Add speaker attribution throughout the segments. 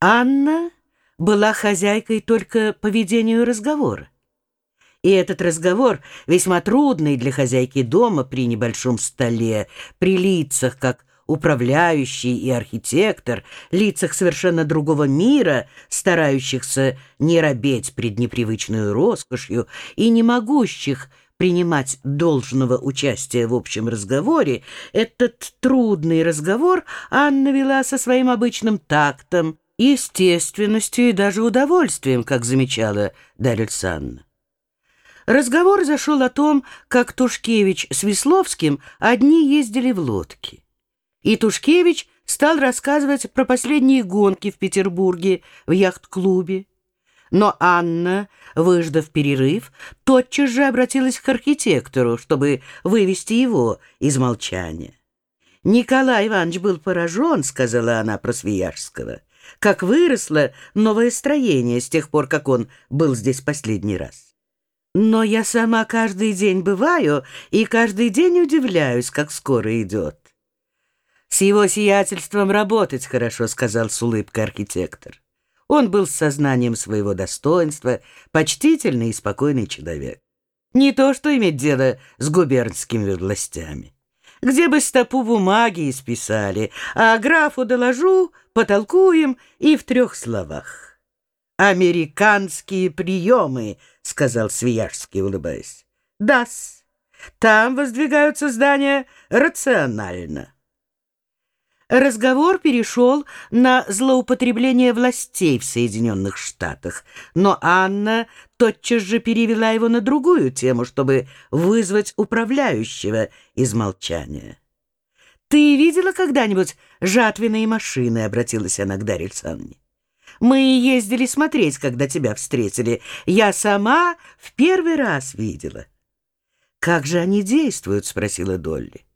Speaker 1: Анна была хозяйкой только по ведению разговора. И этот разговор, весьма трудный для хозяйки дома при небольшом столе, при лицах, как управляющий и архитектор, лицах совершенно другого мира, старающихся не робеть пред непривычной роскошью и не могущих принимать должного участия в общем разговоре, этот трудный разговор Анна вела со своим обычным тактом, естественностью и даже удовольствием, как замечала Дарья Санна. Разговор зашел о том, как Тушкевич с Весловским одни ездили в лодке. И Тушкевич стал рассказывать про последние гонки в Петербурге в яхт-клубе. Но Анна, выждав перерыв, тотчас же обратилась к архитектору, чтобы вывести его из молчания. «Николай Иванович был поражен», — сказала она про Свияжского, «как выросло новое строение с тех пор, как он был здесь последний раз. Но я сама каждый день бываю и каждый день удивляюсь, как скоро идет». «С его сиятельством работать хорошо», — сказал с улыбкой архитектор. Он был с сознанием своего достоинства, почтительный и спокойный человек. Не то, что иметь дело с губернскими властями. Где бы стопу бумаги исписали, а графу доложу, потолкуем и в трех словах. «Американские приемы», — сказал Свияжский, улыбаясь. «Да-с, там воздвигаются здания рационально». Разговор перешел на злоупотребление властей в Соединенных Штатах, но Анна тотчас же перевела его на другую тему, чтобы вызвать управляющего из молчания. «Ты видела когда-нибудь жатвенные машины?» — обратилась она к Дарье Александровне. «Мы ездили смотреть, когда тебя встретили. Я сама в первый раз видела». «Как же они действуют?» — спросила Долли.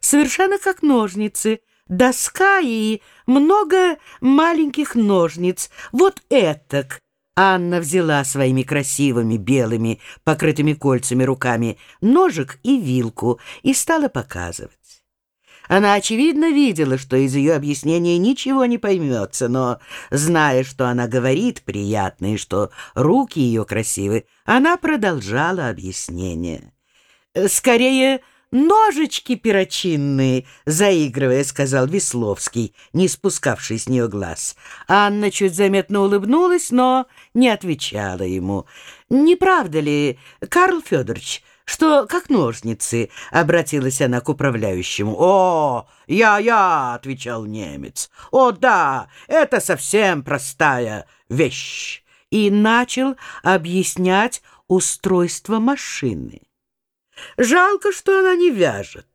Speaker 1: «Совершенно как ножницы» доска и много маленьких ножниц. Вот этак. Анна взяла своими красивыми белыми, покрытыми кольцами руками ножик и вилку и стала показывать. Она, очевидно, видела, что из ее объяснения ничего не поймется, но, зная, что она говорит приятно и что руки ее красивы, она продолжала объяснение. «Скорее, «Ножички перочинные!» — заигрывая, сказал Весловский, не спускавший с нее глаз. Анна чуть заметно улыбнулась, но не отвечала ему. «Не правда ли, Карл Федорович, что как ножницы?» — обратилась она к управляющему. «О, я-я!» — отвечал немец. «О, да, это совсем простая вещь!» И начал объяснять устройство машины. Жалко, что она не вяжет.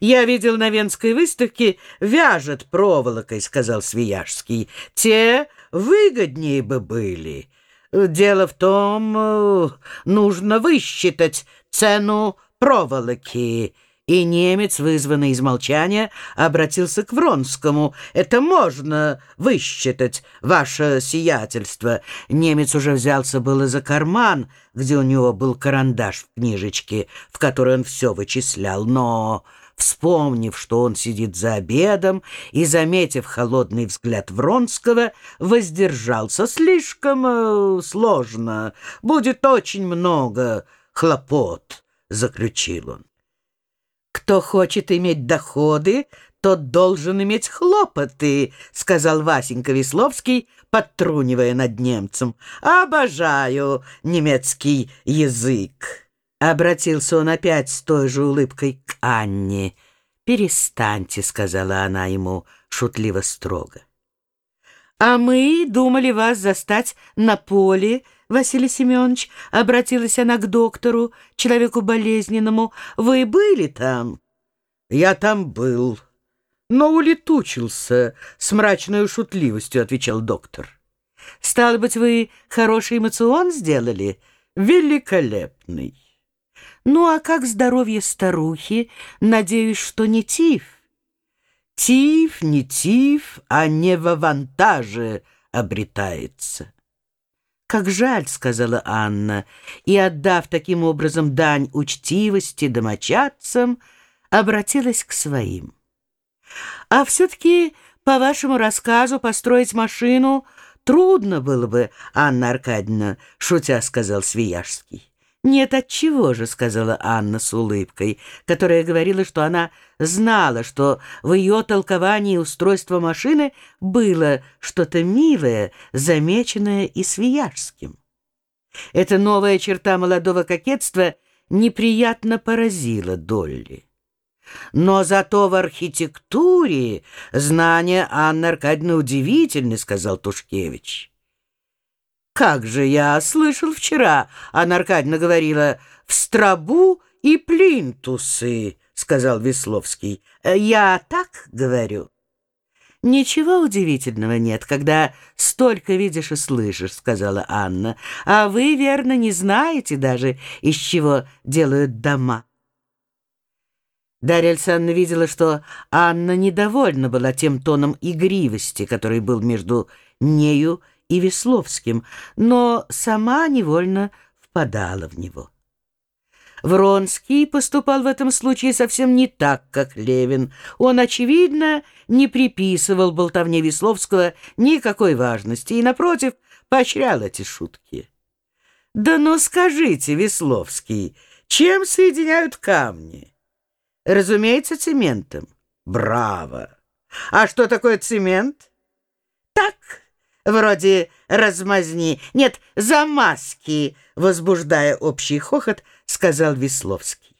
Speaker 1: Я видел на Венской выставке «Вяжет проволокой», — сказал Свияжский. Те выгоднее бы были. Дело в том, э, нужно высчитать цену проволоки. И немец, вызванный из молчания, обратился к Вронскому. «Это можно высчитать, ваше сиятельство». Немец уже взялся было за карман, где у него был карандаш в книжечке, в которой он все вычислял, но... Вспомнив, что он сидит за обедом, и, заметив холодный взгляд Вронского, воздержался слишком э, сложно. «Будет очень много хлопот», — заключил он. «Кто хочет иметь доходы, тот должен иметь хлопоты», — сказал Васенька Весловский, подтрунивая над немцем. «Обожаю немецкий язык». Обратился он опять с той же улыбкой к Анне. «Перестаньте», — сказала она ему шутливо строго. «А мы думали вас застать на поле», Василий Семенович, — обратилась она к доктору, человеку болезненному, — вы были там? — Я там был, но улетучился, — с мрачной шутливостью отвечал доктор. — Стало быть, вы хороший эмоцион сделали? — Великолепный. — Ну, а как здоровье старухи? Надеюсь, что не тиф? — Тиф, не тиф, а не в авантаже обретается. «Как жаль», — сказала Анна, и, отдав таким образом дань учтивости домочадцам, обратилась к своим. «А все-таки По вашему рассказу построить машину трудно было бы, Анна Аркадьевна, шутя сказал Свияжский. «Нет, отчего же», — сказала Анна с улыбкой, которая говорила, что она знала, что в ее толковании устройства машины было что-то милое, замеченное и Свияжским. Эта новая черта молодого кокетства неприятно поразила Долли. Но зато в архитектуре знания Анны Аркадьевны удивительны, — сказал Тушкевич. Как же я слышал вчера, Анна Аркадьевна говорила, в Страбу и плинтусы, — сказал Весловский. Я так говорю. «Ничего удивительного нет, когда столько видишь и слышишь», — сказала Анна. «А вы, верно, не знаете даже, из чего делают дома». Дарья Александровна видела, что Анна недовольна была тем тоном игривости, который был между нею и Весловским, но сама невольно впадала в него. Вронский поступал в этом случае совсем не так, как Левин. Он, очевидно, не приписывал болтовне Весловского никакой важности и, напротив, поощрял эти шутки. «Да ну скажите, Весловский, чем соединяют камни?» Разумеется, цементом. Браво! А что такое цемент? Так, вроде размазни. Нет, замазки, возбуждая общий хохот, сказал Весловский.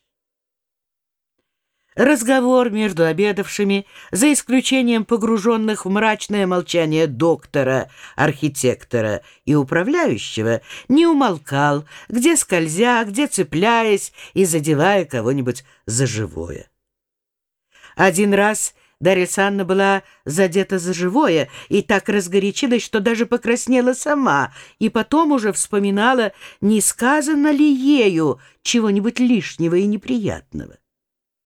Speaker 1: Разговор между обедавшими, за исключением погруженных в мрачное молчание доктора, архитектора и управляющего, не умолкал, где скользя, где цепляясь и задевая кого-нибудь за живое. Один раз Дарья Санна была задета за живое и так разгорячилась, что даже покраснела сама, и потом уже вспоминала, не сказано ли ею чего-нибудь лишнего и неприятного.